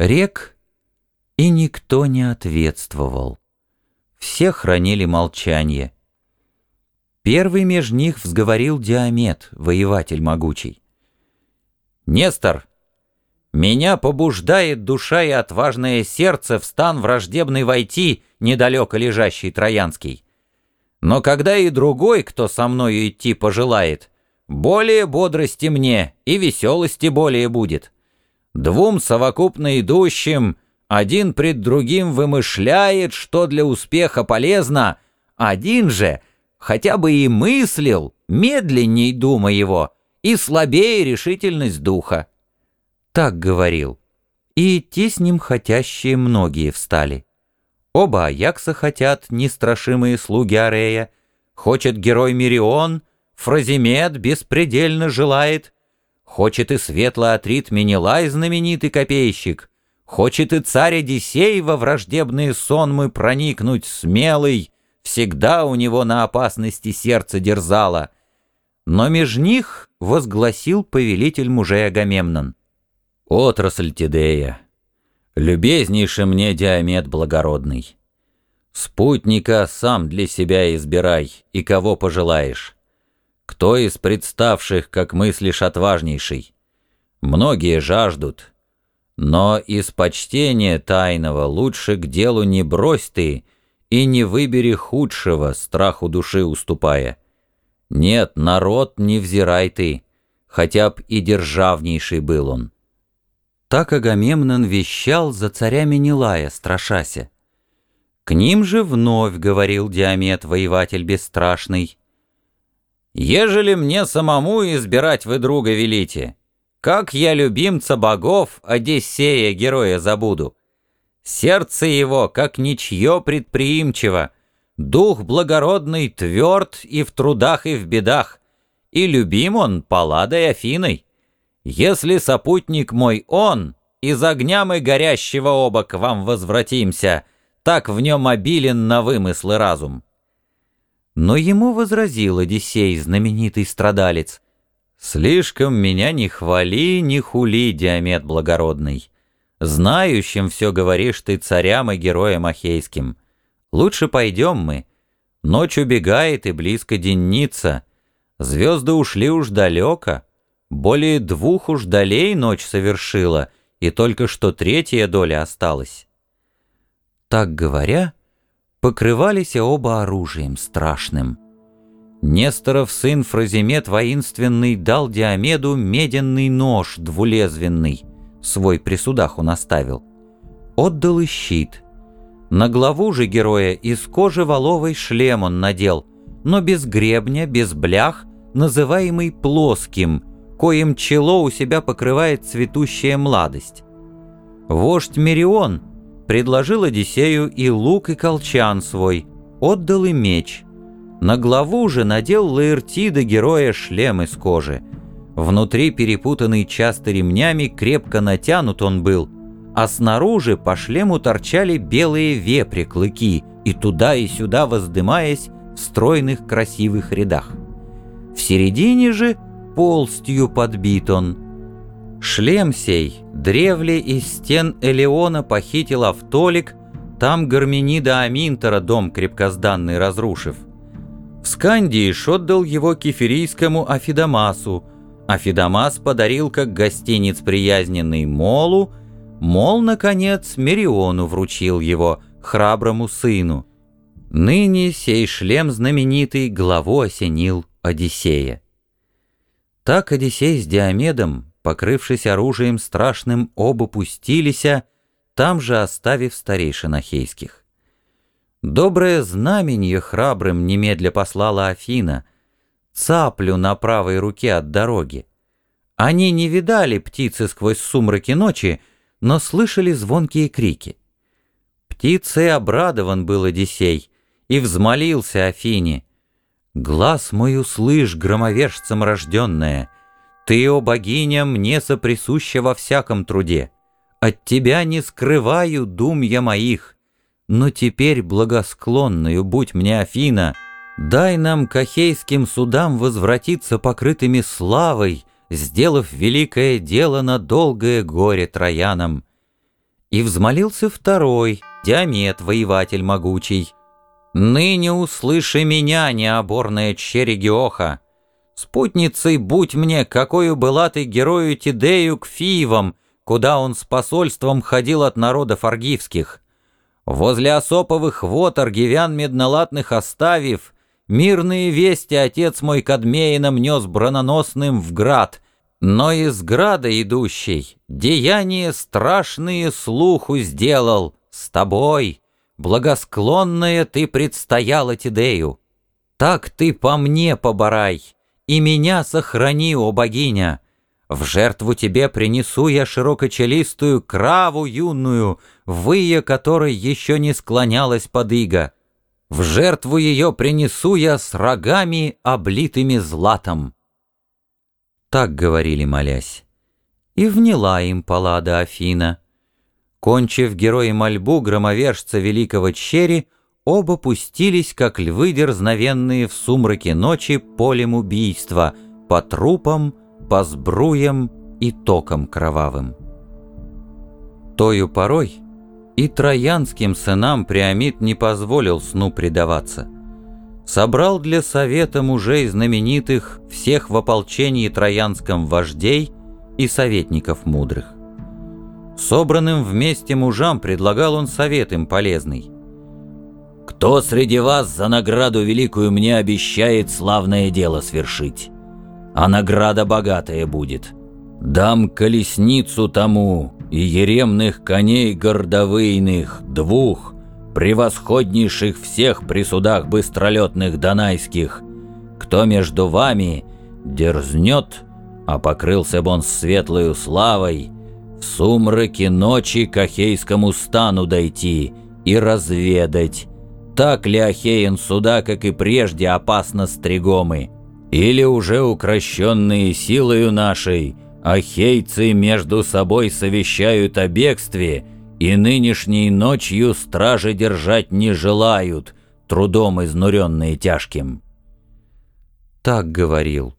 Рек, и никто не ответствовал. Все хранили молчание. Первый меж них взговорил Диамет, воеватель могучий. «Нестор, меня побуждает душа и отважное сердце в стан враждебный войти, недалеко лежащий Троянский. Но когда и другой, кто со мною идти пожелает, более бодрости мне и веселости более будет. Двум совокупно идущим один пред другим вымышляет, что для успеха полезно, один же хотя бы и мыслил, медленней дума его, и слабее решительность духа. Так говорил. И идти с ним хотящие многие встали. Оба Аякса хотят, нестрашимые слуги Арея. Хочет герой Мирион, Фразимед беспредельно желает. Хочет и светло Атрит Менелай, знаменитый копейщик. Хочет и царь Одиссей во враждебный сон мы проникнуть смелый. Всегда у него на опасности сердце дерзало. Но меж них возгласил повелитель мужей Агамемнон. «Отрасль Тидея, Любезнейший мне Диамет благородный. Спутника сам для себя избирай, и кого пожелаешь. Кто из представших, как мыслишь, отважнейший? Многие жаждут. Но из почтения тайного лучше к делу не брось ты и не выбери худшего, страху души уступая. Нет, народ не взирай ты, хотя б и державнейший был он. Так Агамемнон вещал за царями Нилая, страшася. К ним же вновь говорил Диамет, воеватель бесстрашный. «Ежели мне самому избирать вы друга велите, как я любимца богов, Одиссея, героя, забуду? Сердце его, как ничье предприимчиво, дух благородный тверд и в трудах, и в бедах, и любим он Палладой Афиной». Если сопутник мой он, из огня мы горящего оба к вам возвратимся, так в нем обилен на вымыслы разум». Но ему возразил Одиссей, знаменитый страдалец, «Слишком меня не хвали, не хули, Диамет благородный. Знающим все говоришь ты царям и героям ахейским. Лучше пойдем мы. Ночь убегает и близко денница. Звезды ушли уж далеко». Более двух уж долей ночь совершила, и только что третья доля осталась. Так говоря, покрывались оба оружием страшным. Несторов сын Фразимет воинственный дал Диомеду меденный нож двулезвенный, свой при судах он оставил. Отдал и щит. На главу же героя из кожи воловой шлем он надел, но без гребня, без блях, называемый плоским — коим чело у себя покрывает цветущая младость. Вождь Мерион предложил Одиссею и лук, и колчан свой, отдал и меч. На главу же надел Лаэртида героя шлем из кожи. Внутри перепутанный часто ремнями крепко натянут он был, а снаружи по шлему торчали белые вепри клыки и туда и сюда воздымаясь в стройных красивых рядах. В середине же — полстью подбит он. Шлем сей древле из стен Элеона похитил Автолик, там Гарменида Аминтора дом крепкозданный разрушив. В Скандии отдал его кефирийскому Афидамасу, Афидамас подарил как гостиниц приязненный Молу, Мол, наконец, Мериону вручил его, храброму сыну. Ныне сей шлем знаменитый главу осенил Одиссея. Так Одиссей с Диомедом, покрывшись оружием страшным, оба пустилися, там же оставив старейшин Ахейских. Доброе знаменье храбрым немедля послала Афина, цаплю на правой руке от дороги. Они не видали птицы сквозь сумраки ночи, но слышали звонкие крики. Птицей обрадован был Одиссей и взмолился Афине — Глаз мой услышь, громовержцем рожденная, Ты, о богиня, мне соприсуща во всяком труде. От тебя не скрываю дум я моих, Но теперь благосклонную будь мне Афина, Дай нам к ахейским судам возвратиться покрытыми славой, Сделав великое дело на долгое горе троянам. И взмолился второй, Диамет, воеватель могучий. «Ныне услыши меня, необорная чере Геоха! Спутницей будь мне, какую была ты герою Тидею к Фиевам, куда он с посольством ходил от народов аргивских. Возле осоповых вод аргивян меднолатных оставив, мирные вести отец мой Кадмеином нес брононосным в град, но из града идущий деяния страшные слуху сделал с тобой, благосклонная ты предстояла Тидею. Так ты по мне поборай, и меня сохрани, о богиня. В жертву тебе принесу я широкочелистую краву юную, выя которой еще не склонялась под иго. В жертву ее принесу я с рогами, облитыми златом. Так говорили, молясь. И вняла им Паллада Афина. Кончив герои мольбу громовержца великого Чери, оба пустились, как львы дерзновенные в сумраке ночи полем убийства, по трупам, по сбруям и токам кровавым. Тою порой и троянским сынам Приамид не позволил сну предаваться — собрал для совета мужей знаменитых всех в ополчении троянском вождей и советников мудрых. Собранным вместе мужам предлагал он совет им полезный. «Кто среди вас за награду великую мне обещает славное дело свершить? А награда богатая будет. Дам колесницу тому и еремных коней гордовыйных, двух, превосходнейших всех при судах быстролетных донайских, кто между вами дерзнет, а покрылся бы он светлою славой, в сумраке ночи к Ахейскому стану дойти и разведать, так ли Ахеен суда, как и прежде, опасно стригомы, или уже укращенные силою нашей, ахейцы между собой совещают о бегстве — и нынешней ночью стражи держать не желают, трудом изнуренные тяжким. Так говорил,